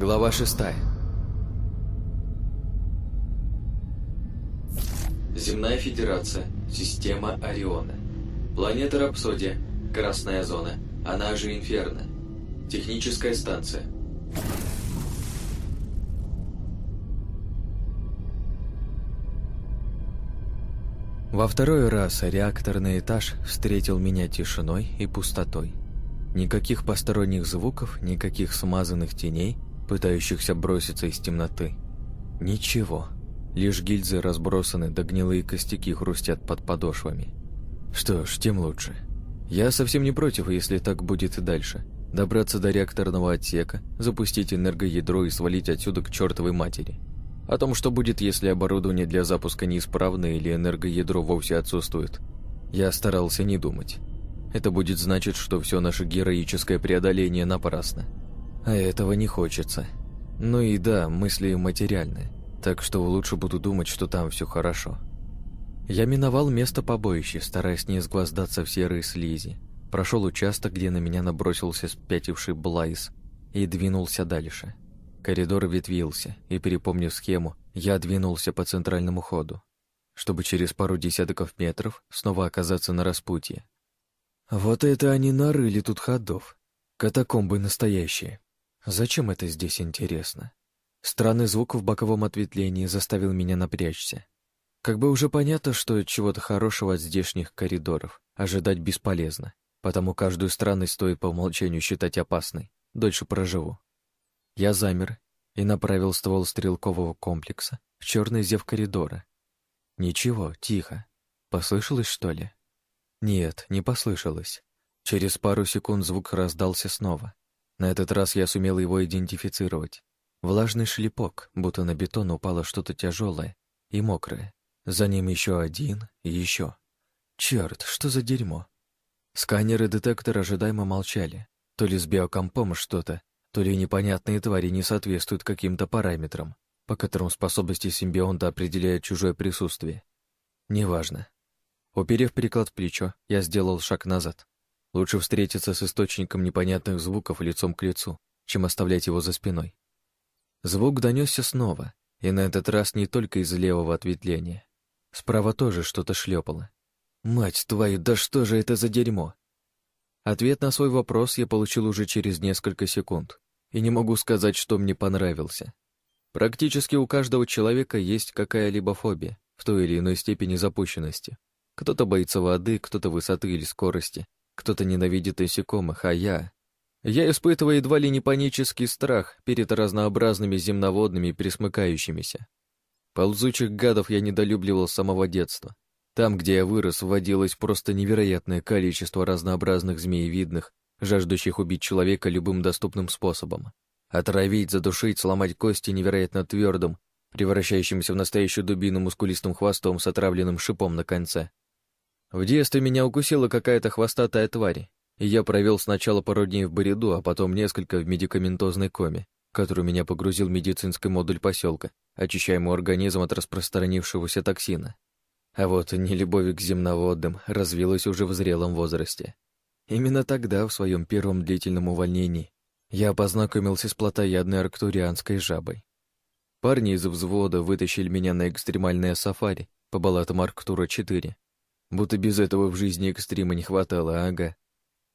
Глава шестая. Земная Федерация. Система Ориона. Планета Рапсодия. Красная зона. Она же Инферно. Техническая станция. Во второй раз реакторный этаж встретил меня тишиной и пустотой. Никаких посторонних звуков, никаких смазанных теней, пытающихся броситься из темноты. Ничего. Лишь гильзы разбросаны, да гнилые костяки хрустят под подошвами. Что ж, тем лучше. Я совсем не против, если так будет и дальше. Добраться до реакторного отсека, запустить энергоядро и свалить отсюда к чертовой матери. О том, что будет, если оборудование для запуска неисправно или энергоядро вовсе отсутствует, я старался не думать. Это будет значить, что все наше героическое преодоление напрасно. А этого не хочется. Ну и да, мысли материальные, так что лучше буду думать, что там все хорошо. Я миновал место побоища, стараясь не изгвоздаться в серые слизи. Прошел участок, где на меня набросился спятивший Блайс, и двинулся дальше. Коридор ветвился, и, перепомнив схему, я двинулся по центральному ходу, чтобы через пару десятков метров снова оказаться на распутье. Вот это они нарыли тут ходов. Катакомбы настоящие. Зачем это здесь интересно? Странный звук в боковом ответвлении заставил меня напрячься. Как бы уже понятно, что чего-то хорошего от здешних коридоров ожидать бесполезно, потому каждую странность стоит по умолчанию считать опасной, дольше проживу. Я замер и направил ствол стрелкового комплекса в черный зев коридора. Ничего, тихо. Послышалось, что ли? Нет, не послышалось. Через пару секунд звук раздался снова. На этот раз я сумел его идентифицировать. Влажный шлепок, будто на бетон упало что-то тяжелое и мокрое. За ним еще один и еще. Черт, что за дерьмо? Сканеры детектора ожидаемо молчали. То ли с биокомпом что-то, то ли непонятные твари не соответствуют каким-то параметрам, по которым способности симбионта определяют чужое присутствие. Неважно. Уперев приклад в плечо, я сделал шаг назад. Лучше встретиться с источником непонятных звуков лицом к лицу, чем оставлять его за спиной. Звук донесся снова, и на этот раз не только из левого ответвления. Справа тоже что-то шлепало. «Мать твою, да что же это за дерьмо?» Ответ на свой вопрос я получил уже через несколько секунд, и не могу сказать, что мне понравился. Практически у каждого человека есть какая-либо фобия в той или иной степени запущенности. Кто-то боится воды, кто-то высоты или скорости, кто-то ненавидит насекомых, а я... Я испытываю едва ли не панический страх перед разнообразными земноводными и присмыкающимися. Ползучих гадов я недолюбливал с самого детства, там, где я вырос, вводилось просто невероятное количество разнообразных змеевидных, жаждущих убить человека любым доступным способом. Отравить, задушить, сломать кости невероятно твердым, превращающимся в настоящую дубину мускулистым хвостом с отравленным шипом на конце. В детстве меня укусила какая-то хвостатая тварь, и я провел сначала пару дней в бреду, а потом несколько в медикаментозной коме, которую меня погрузил медицинский модуль поселка, очищая мой организм от распространившегося токсина. А вот нелюбовь к земноводным развилась уже в зрелом возрасте. Именно тогда, в своем первом длительном увольнении, я познакомился с плотоядной арктурианской жабой. Парни из взвода вытащили меня на экстремальное сафари по балатам Арктура-4. Будто без этого в жизни экстрима не хватало, ага.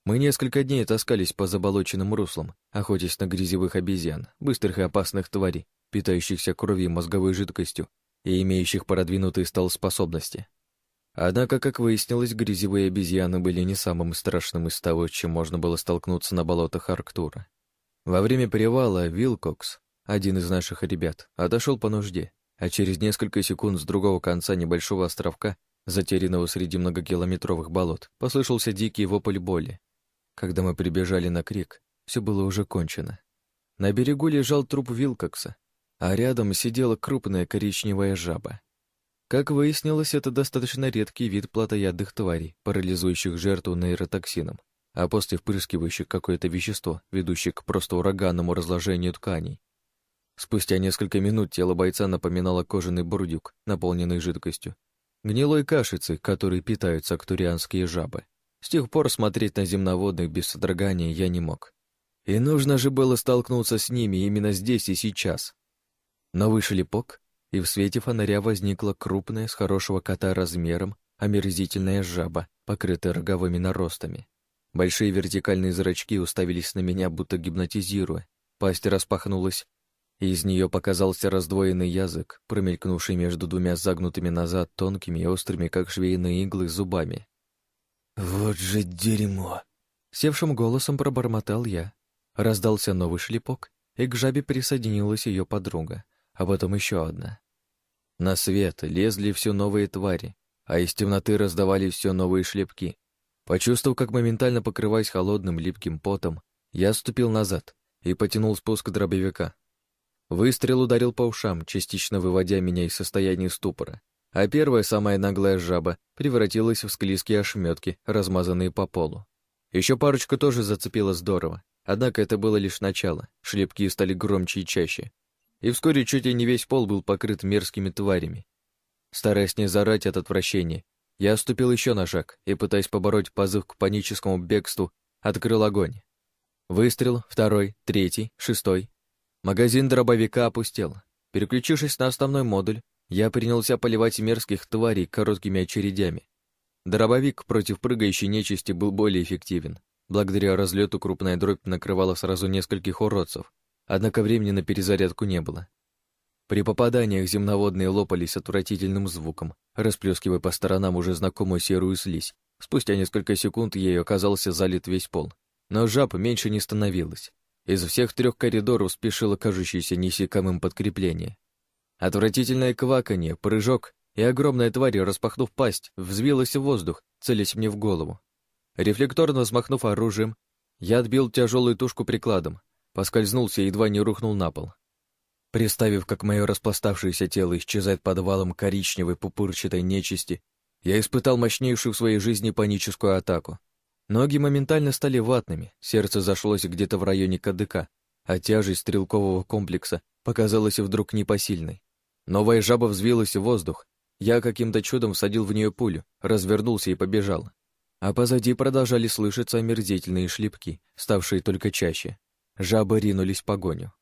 Мы несколько дней таскались по заболоченным руслам, охотясь на грязевых обезьян, быстрых и опасных тварей, питающихся кровью и мозговой жидкостью, и имеющих продвинутые стал-способности. Однако, как выяснилось, грязевые обезьяны были не самым страшным из того, чем можно было столкнуться на болотах Арктура. Во время перевала Вилкокс, один из наших ребят, отошел по нужде, а через несколько секунд с другого конца небольшого островка, затерянного среди многокилометровых болот, послышался дикий вопль боли. Когда мы прибежали на крик, все было уже кончено. На берегу лежал труп Вилкокса, а рядом сидела крупная коричневая жаба. Как выяснилось, это достаточно редкий вид плотоядных тварей, парализующих жертву нейротоксином, а после впрыскивающих какое-то вещество, ведущее к просто ураганному разложению тканей. Спустя несколько минут тело бойца напоминало кожаный бурдюк, наполненный жидкостью, гнилой кашицей, которой питаются актурианские жабы. С тех пор смотреть на земноводных без содрогания я не мог. И нужно же было столкнуться с ними именно здесь и сейчас. Новый шлепок, и в свете фонаря возникла крупная, с хорошего кота размером, омерзительная жаба, покрытая роговыми наростами. Большие вертикальные зрачки уставились на меня, будто гипнотизируя. Пасть распахнулась, и из нее показался раздвоенный язык, промелькнувший между двумя загнутыми назад тонкими и острыми, как швейные иглы, зубами. «Вот же дерьмо!» Севшим голосом пробормотал я. Раздался новый шлепок, и к жабе присоединилась ее подруга, а потом еще одна. На свет лезли все новые твари, а из темноты раздавались все новые шлепки. Почувствовав, как моментально покрываясь холодным липким потом, я ступил назад и потянул спуск дробовика. Выстрел ударил по ушам, частично выводя меня из состояния ступора, а первая, самая наглая жаба, превратилась в склизкие ошметки, размазанные по полу. Еще парочку тоже зацепило здорово, однако это было лишь начало, шлепки стали громче и чаще. И вскоре чуть ли не весь пол был покрыт мерзкими тварями. Стараясь не зарать от отвращения, я оступил еще на шаг и, пытаясь побороть позыв к паническому бегству, открыл огонь. Выстрел, второй, третий, шестой. Магазин дробовика опустел. Переключившись на основной модуль, я принялся поливать мерзких тварей короткими очередями. Дробовик против прыгающей нечисти был более эффективен. Благодаря разлету крупная дробь накрывала сразу нескольких уродцев, однако времени на перезарядку не было. При попаданиях земноводные лопались отвратительным звуком, расплескивая по сторонам уже знакомую серую слизь. Спустя несколько секунд ей оказался залит весь пол. Но жаб меньше не становилось. Из всех трех коридоров спешило кажущееся несекомым подкрепление. Отвратительное кваканье, прыжок, и огромная тварь, распахнув пасть, взвилась в воздух, целясь мне в голову. Рефлекторно взмахнув оружием, я отбил тяжелую тушку прикладом, поскользнулся и едва не рухнул на пол. Представив, как мое распластавшееся тело исчезает под валом коричневой пупырчатой нечисти, я испытал мощнейшую в своей жизни паническую атаку. Ноги моментально стали ватными, сердце зашлось где-то в районе кадыка, а тяжесть стрелкового комплекса показалась вдруг непосильной. Новая жаба взвилась в воздух. Я каким-то чудом всадил в нее пулю, развернулся и побежал. А позади продолжали слышаться омерзительные шлепки, ставшие только чаще. Жабы ринулись в погоню.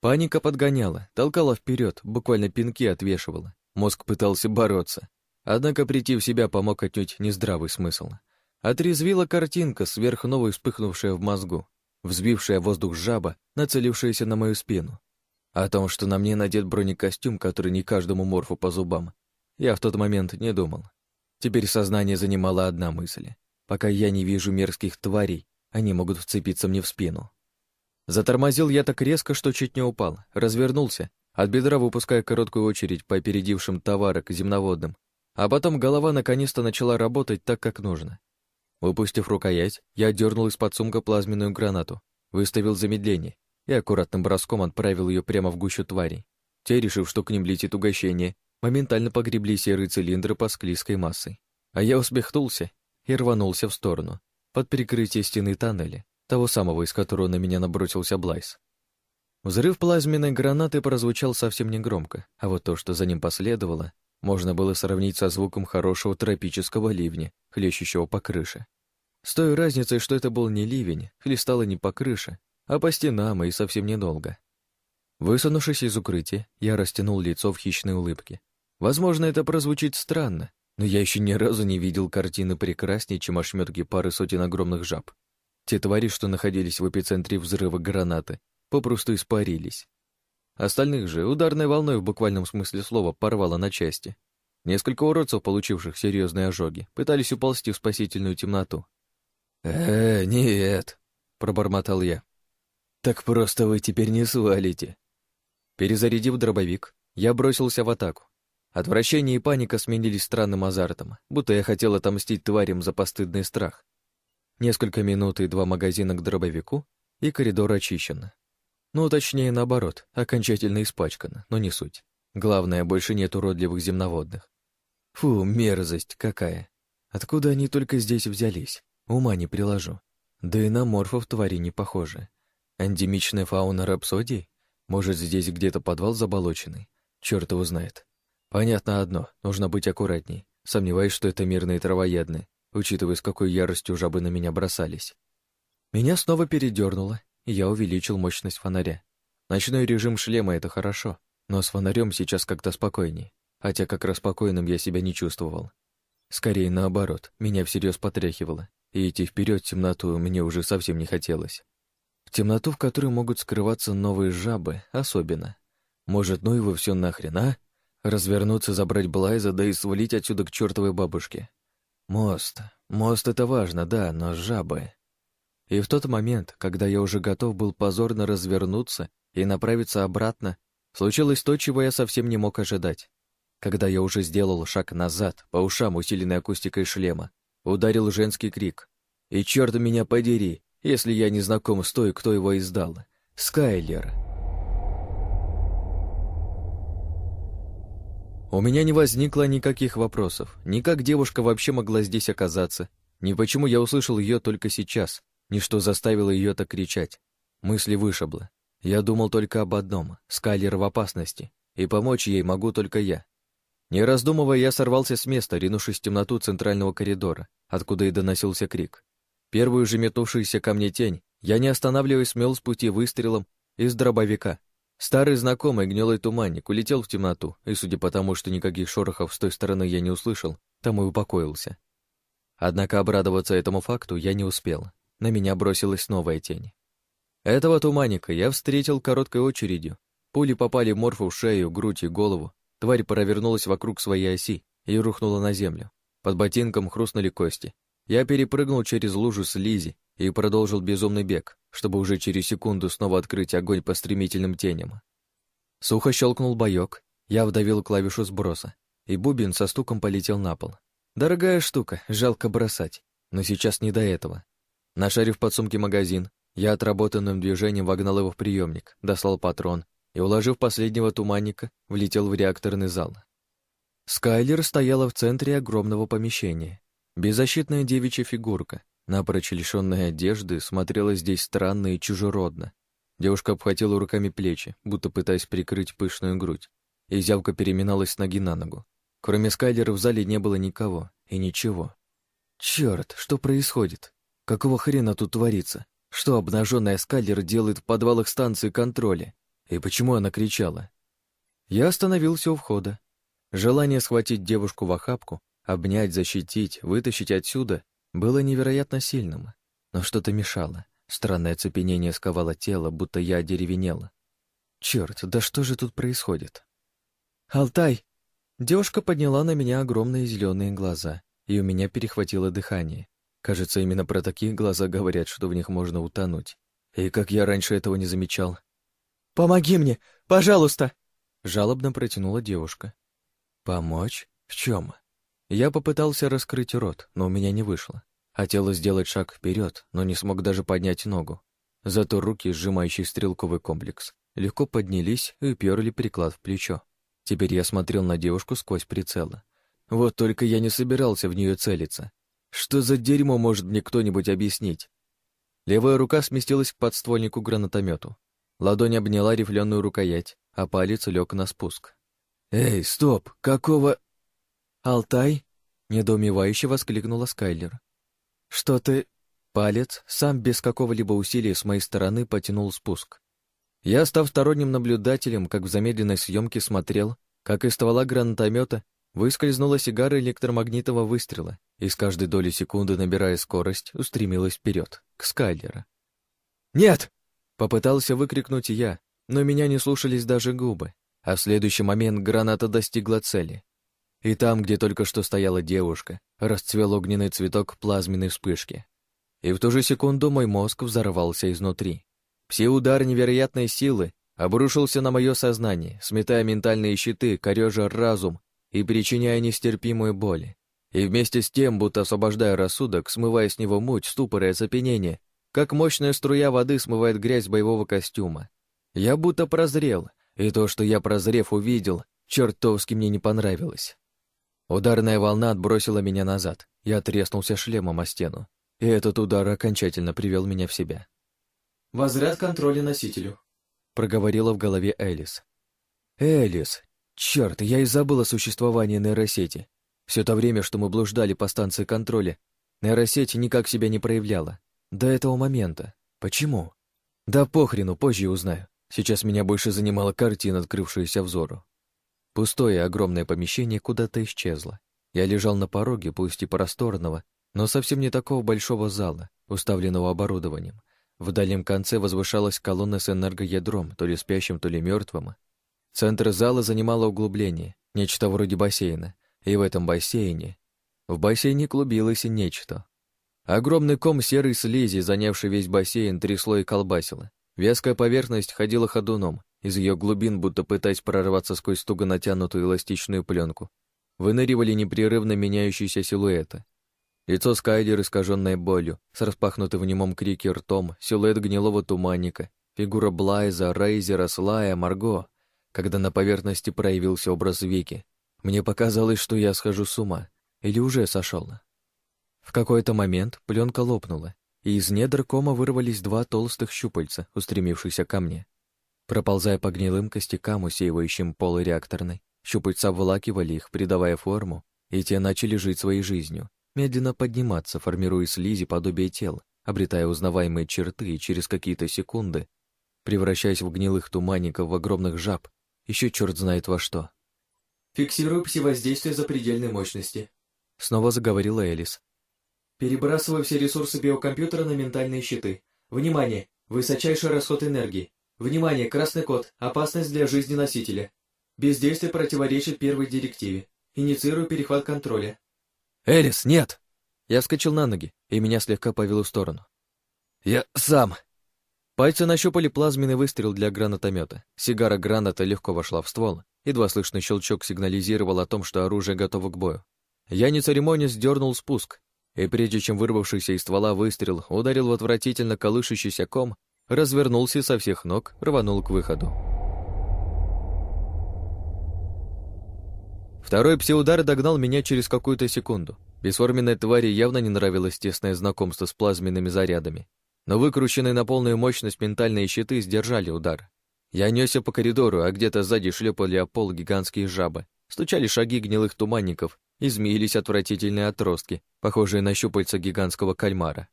Паника подгоняла, толкала вперед, буквально пинки отвешивала. Мозг пытался бороться. Однако прийти в себя помог отнюдь нездравый смысл. Отрезвила картинка, сверхновой вспыхнувшая в мозгу, взбившая воздух жаба, нацелившаяся на мою спину. О том, что на мне надет бронекостюм, который не каждому морфу по зубам, я в тот момент не думал. Теперь сознание занимала одна мысль. Пока я не вижу мерзких тварей, они могут вцепиться мне в спину. Затормозил я так резко, что чуть не упал, развернулся, от бедра выпуская короткую очередь по опередившим товарок земноводным, а потом голова наконец-то начала работать так, как нужно. Выпустив рукоять, я дернул из-под сумка плазменную гранату, выставил замедление и аккуратным броском отправил ее прямо в гущу тварей. Те, решив, что к ним летит угощение, моментально погребли серые цилиндры по склизкой массой. А я усмехнулся и рванулся в сторону, под прикрытие стены тоннеля, того самого, из которого на меня набросился Блайс. Взрыв плазменной гранаты прозвучал совсем негромко, а вот то, что за ним последовало, можно было сравнить со звуком хорошего тропического ливня, хлещущего по крыше. С той разницей, что это был не ливень, хлестало не по крыше, а по стенам и совсем недолго. Высунувшись из укрытия, я растянул лицо в хищной улыбке. Возможно, это прозвучит странно, но я еще ни разу не видел картины прекраснее, чем ошметки пары сотен огромных жаб. Те твари, что находились в эпицентре взрыва гранаты, попросту испарились. Остальных же ударной волной в буквальном смысле слова порвало на части. Несколько уродцев, получивших серьезные ожоги, пытались уползти в спасительную темноту, «Э, нет», — пробормотал я. «Так просто вы теперь не свалите». Перезарядив дробовик, я бросился в атаку. Отвращение и паника сменились странным азартом, будто я хотел отомстить тварям за постыдный страх. Несколько минут и два магазина к дробовику, и коридор очищен. Ну, точнее, наоборот, окончательно испачкан, но не суть. Главное, больше нет уродливых земноводных. Фу, мерзость какая. Откуда они только здесь взялись? Ума не приложу. Да и на морфов твари не похожи. Эндемичная фауна рапсодии? Может, здесь где-то подвал заболоченный? Черт его знает. Понятно одно, нужно быть аккуратней. Сомневаюсь, что это мирные травоядные, учитывая, с какой яростью жабы на меня бросались. Меня снова передернуло, я увеличил мощность фонаря. Ночной режим шлема — это хорошо, но с фонарем сейчас как-то спокойней, хотя как раз спокойным я себя не чувствовал. Скорее наоборот, меня всерьез потряхивало, и идти вперед в темноту мне уже совсем не хотелось. В темноту, в которой могут скрываться новые жабы, особенно. Может, ну его все нахрен, а? Развернуться, забрать Блайза, да и свалить отсюда к чертовой бабушке. Мост. Мост — это важно, да, но жабы. И в тот момент, когда я уже готов был позорно развернуться и направиться обратно, случилось то, чего я совсем не мог ожидать. Когда я уже сделал шаг назад, по ушам, усиленной акустикой шлема, ударил женский крик. И черт меня подери, если я не знаком с той, кто его издал. Скайлер. У меня не возникло никаких вопросов, ни как девушка вообще могла здесь оказаться, ни почему я услышал ее только сейчас, ни что заставило ее так кричать. Мысли вышибло. Я думал только об одном — Скайлер в опасности, и помочь ей могу только я. Не раздумывая, я сорвался с места, ринувшись в темноту центрального коридора, откуда и доносился крик. Первую же метнувшуюся ко мне тень я, не останавливаясь, смел с пути выстрелом из дробовика, Старый знакомый гнилой туманник улетел в темноту, и, судя по тому, что никаких шорохов с той стороны я не услышал, там и упокоился. Однако обрадоваться этому факту я не успел. На меня бросилась новая тень. Этого туманника я встретил короткой очередью. Пули попали морфу в шею, грудь и голову. Тварь провернулась вокруг своей оси и рухнула на землю. Под ботинком хрустнули кости. Я перепрыгнул через лужу слизи и продолжил безумный бег, чтобы уже через секунду снова открыть огонь по стремительным теням. Сухо щелкнул боек, я вдавил клавишу сброса, и бубен со стуком полетел на пол. Дорогая штука, жалко бросать, но сейчас не до этого. Нашарив под сумки магазин, я отработанным движением вогнал его в приемник, дослал патрон и, уложив последнего туманника, влетел в реакторный зал. Скайлер стояла в центре огромного помещения. Беззащитная девичья фигурка, напрочь лишённая одежды, смотрела здесь странно и чужеродно. Девушка обхватила руками плечи, будто пытаясь прикрыть пышную грудь, и зявка переминалась с ноги на ногу. Кроме Скайлера в зале не было никого и ничего. Черт, что происходит? Какого хрена тут творится? Что обнаженная Скайлер делает в подвалах станции контроля? И почему она кричала? Я остановился у входа. Желание схватить девушку в охапку Обнять, защитить, вытащить отсюда было невероятно сильным, но что-то мешало. Странное оцепенение сковало тело, будто я одеревенела. Черт, да что же тут происходит? «Алтай!» Девушка подняла на меня огромные зеленые глаза, и у меня перехватило дыхание. Кажется, именно про такие глаза говорят, что в них можно утонуть. И как я раньше этого не замечал. «Помоги мне, пожалуйста!» Жалобно протянула девушка. «Помочь? В чем? Я попытался раскрыть рот, но у меня не вышло. Хотела сделать шаг вперед, но не смог даже поднять ногу. Зато руки, сжимающие стрелковый комплекс, легко поднялись и уперли приклад в плечо. Теперь я смотрел на девушку сквозь прицелы. Вот только я не собирался в нее целиться. Что за дерьмо может мне кто-нибудь объяснить? Левая рука сместилась к подствольнику гранатомету. Ладонь обняла рифленую рукоять, а палец лег на спуск. «Эй, стоп! Какого...» «Алтай?» — недоумевающе воскликнула Скайлер. «Что ты...» Палец сам без какого-либо усилия с моей стороны потянул спуск. Я, став сторонним наблюдателем, как в замедленной съемке смотрел, как из ствола гранатомета выскользнула сигара электромагнитного выстрела и с каждой доли секунды, набирая скорость, устремилась вперед, к Скайлера. «Нет!» — попытался выкрикнуть я, но меня не слушались даже губы, а в следующий момент граната достигла цели. И там, где только что стояла девушка, расцвел огненный цветок плазменной вспышки. И в ту же секунду мой мозг взорвался изнутри. Все-удар невероятной силы обрушился на мое сознание, сметая ментальные щиты, корежа разум и причиняя нестерпимую боль. И вместе с тем, будто освобождая рассудок, смывая с него муть, ступор и оцепенение, как мощная струя воды смывает грязь боевого костюма. Я будто прозрел, и то, что я прозрев увидел, чертовски мне не понравилось. Ударная волна отбросила меня назад. Я треснулся шлемом о стену. И этот удар окончательно привел меня в себя. «Возряд контроля носителю», — проговорила в голове Элис. «Элис! Черт, я и забыл о существовании нейросети. Все то время, что мы блуждали по станции контроля, нейросеть никак себя не проявляла. До этого момента. Почему? Да похрену, позже узнаю. Сейчас меня больше занимала картина, открывшаяся взору. Пустое огромное помещение куда-то исчезло. Я лежал на пороге, пусть и просторного, но совсем не такого большого зала, уставленного оборудованием. В дальнем конце возвышалась колонна с энергоядром, то ли спящим, то ли мертвым. Центр зала занимало углубление, нечто вроде бассейна, и в этом бассейне... В бассейне клубилось нечто. Огромный ком серой слизи, занявший весь бассейн, трясло и колбасило. Вязкая поверхность ходила ходуном, из ее глубин, будто пытаясь прорваться сквозь туго натянутую эластичную пленку, выныривали непрерывно меняющиеся силуэты. Лицо Скайдер, искаженное болью, с распахнутым в немом крике ртом, силуэт гнилого туманника, фигура Блайза, Рейзера, Слая, Марго. Когда на поверхности проявился образ Вики, мне показалось, что я схожу с ума. Или уже сошел. В какой-то момент пленка лопнула, и из недр кома вырвались два толстых щупальца, устремившихся ко мне. Проползая по гнилым костякам, усеивающим пол реакторной, щупальца обволакивали их, придавая форму, и те начали жить своей жизнью, медленно подниматься, формируя слизи подобие тел, обретая узнаваемые черты и через какие-то секунды, превращаясь в гнилых туманников, в огромных жаб, еще черт знает во что. «Фиксирую пси-воздействие запредельной мощности», — снова заговорила Элис. «Перебрасываю все ресурсы биокомпьютера на ментальные щиты. Внимание! Высочайший расход энергии. Внимание! Красный код. Опасность для жизни носителя. Бездействие противоречит первой директиве. Инициирую перехват контроля. «Элис, нет!» Я вскочил на ноги, и меня слегка повело в сторону. «Я сам!» Пальцы нащупали плазменный выстрел для гранатомета. Сигара граната легко вошла в ствол. Едва слышный щелчок сигнализировал о том, что оружие готово к бою. Я не церемонясь дернул спуск, и прежде чем вырвавшийся из ствола выстрел ударил в отвратительно колышущийся ком, развернулся со всех ног, рванул к выходу. Второй псиудар догнал меня через какую-то секунду. Бесформенной твари явно не нравилось тесное знакомство с плазменными зарядами, но выкрученные на полную мощность ментальные щиты сдержали удар. Я несся по коридору, а где-то сзади шлепали о пол гигантские жабы, стучали шаги гнилых туманников и отвратительные отростки, похожие на щупальца гигантского кальмара.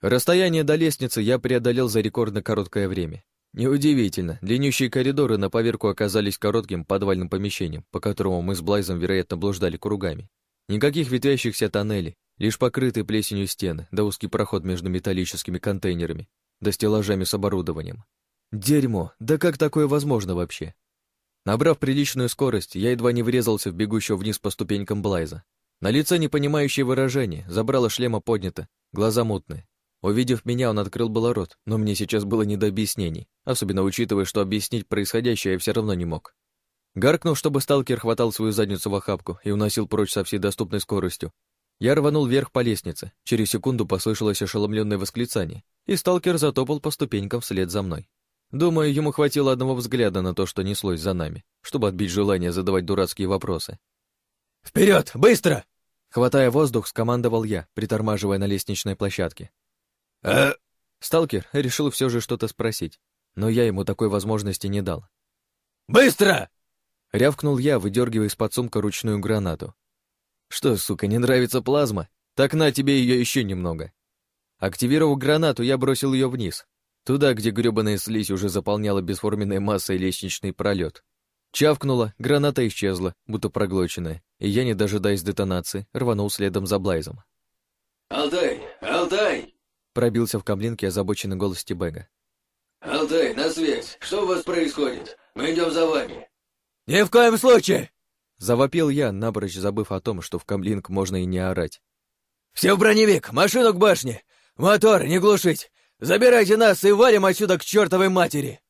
Расстояние до лестницы я преодолел за рекордно короткое время. Неудивительно, длиннющие коридоры на поверку оказались коротким подвальным помещением, по которому мы с Блайзом, вероятно, блуждали кругами. Никаких ветвящихся тоннелей, лишь покрытые плесенью стены, да узкий проход между металлическими контейнерами, да стеллажами с оборудованием. Дерьмо, да как такое возможно вообще? Набрав приличную скорость, я едва не врезался в бегущего вниз по ступенькам Блайза. На лице непонимающее выражение, забрало шлема поднято, глаза мутные. Увидев меня, он открыл было рот, но мне сейчас было не до объяснений, особенно учитывая, что объяснить происходящее я все равно не мог. Гаркнув, чтобы сталкер хватал свою задницу в охапку и уносил прочь со всей доступной скоростью, я рванул вверх по лестнице. Через секунду послышалось ошеломленное восклицание, и сталкер затопал по ступенькам вслед за мной. Думаю, ему хватило одного взгляда на то, что неслось за нами, чтобы отбить желание задавать дурацкие вопросы. «Вперед! Быстро!» Хватая воздух, скомандовал я, притормаживая на лестничной площадке. «Э...» Сталкер решил все же что-то спросить, но я ему такой возможности не дал. «Быстро!» Рявкнул я, выдергивая из-под сумка ручную гранату. «Что, сука, не нравится плазма? Так на тебе ее еще немного». Активировав гранату, я бросил ее вниз, туда, где грёбаная слизь уже заполняла бесформенной массой лестничный пролет. Чавкнула, граната исчезла, будто проглоченная, и я, не дожидаясь детонации, рванул следом за Блайзом. «Алтай! Алтай!» Пробился в каблинке озабоченный голос Тибега. «Алтай, на связь! Что у вас происходит? Мы идем за вами!» «Ни в коем случае!» Завопил я, напрочь забыв о том, что в камлинг можно и не орать. «Все в броневик! Машину к башне! Мотор не глушить! Забирайте нас и валим отсюда к чертовой матери!»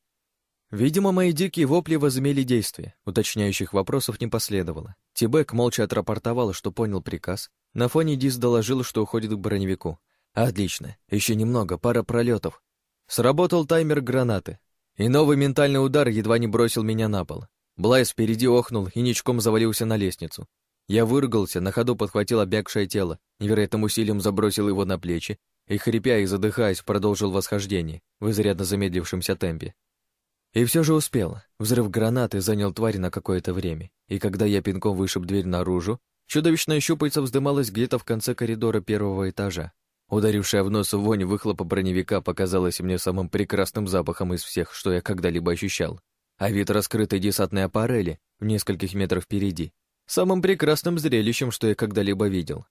Видимо, мои дикие вопли возымели действие. Уточняющих вопросов не последовало. Тибек молча отрапортовал, что понял приказ. На фоне Дис доложил, что уходит к броневику. Отлично. Еще немного, пара пролетов. Сработал таймер гранаты. И новый ментальный удар едва не бросил меня на пол. Блайс впереди охнул и ничком завалился на лестницу. Я выругался, на ходу подхватил обмякшее тело, невероятным усилием забросил его на плечи и, хрипя и задыхаясь, продолжил восхождение в изрядно замедлившемся темпе. И все же успел. Взрыв гранаты занял тварь на какое-то время, и когда я пинком вышиб дверь наружу, чудовищное щупальце вздымалось где-то в конце коридора первого этажа. Ударившая в нос вонь выхлопа броневика показалась мне самым прекрасным запахом из всех, что я когда-либо ощущал. А вид раскрытой десантной аппарели в нескольких метрах впереди — самым прекрасным зрелищем, что я когда-либо видел.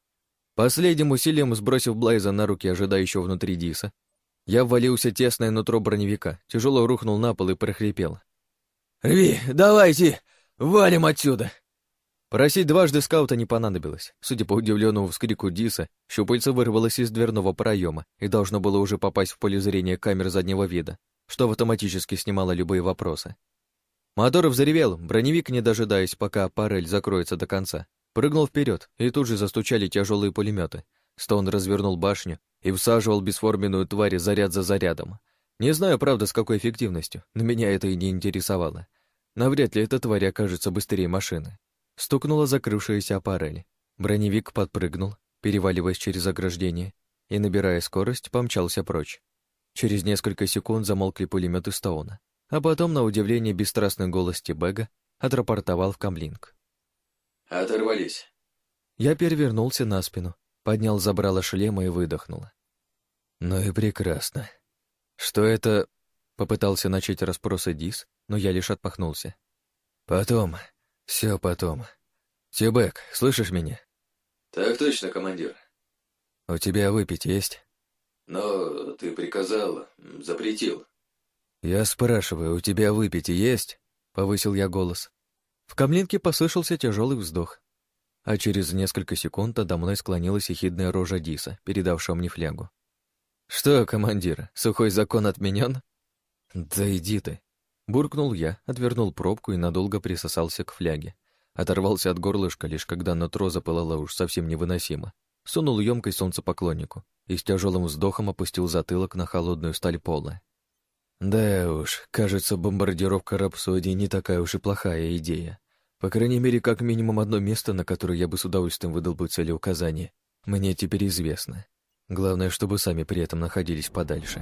Последним усилием сбросив Блайза на руки ожидающего внутри Диса, я ввалился тесное нутро броневика, тяжело рухнул на пол и прохрипел. «Рви, давайте, валим отсюда!» Просить дважды скаута не понадобилось. Судя по удивленному вскрику Диса, щупальце вырвалось из дверного проема и должно было уже попасть в поле зрения камер заднего вида, что автоматически снимало любые вопросы. Мотор взревел, броневик, не дожидаясь, пока парель закроется до конца, прыгнул вперед, и тут же застучали тяжелые пулеметы. Стоун развернул башню и всаживал бесформенную тварь заряд за зарядом. Не знаю, правда, с какой эффективностью, но меня это и не интересовало. Навряд ли эта тварь окажется быстрее машины. Стукнула закрывшаяся аппарель. Броневик подпрыгнул, переваливаясь через ограждение, и, набирая скорость, помчался прочь. Через несколько секунд замолкли пулеметы Стоуна, а потом, на удивление, бесстрастный голос Тибега отрапортовал в камлинг. «Оторвались». Я перевернулся на спину, поднял забрало шлема и выдохнул. «Ну и прекрасно. Что это...» — попытался начать расспросы Дис, но я лишь отпахнулся. «Потом, все потом. Тюбек, слышишь меня? Так точно, командир. У тебя выпить есть? Но ты приказал, запретил. Я спрашиваю, у тебя выпить есть? Повысил я голос. В камлинке послышался тяжелый вздох. А через несколько секунд надо мной склонилась ехидная рожа Диса, передавшая мне флягу. «Что, командир, сухой закон отменен?» «Да иди ты!» Буркнул я, отвернул пробку и надолго присосался к фляге. Оторвался от горлышка, лишь когда нутро запылало уж совсем невыносимо. Сунул емкость солнцепоклоннику и с тяжелым вздохом опустил затылок на холодную сталь пола. Да уж, кажется, бомбардировка Рапсодии не такая уж и плохая идея. По крайней мере, как минимум одно место, на которое я бы с удовольствием выдал бы целеуказание, мне теперь известно. Главное, чтобы сами при этом находились подальше.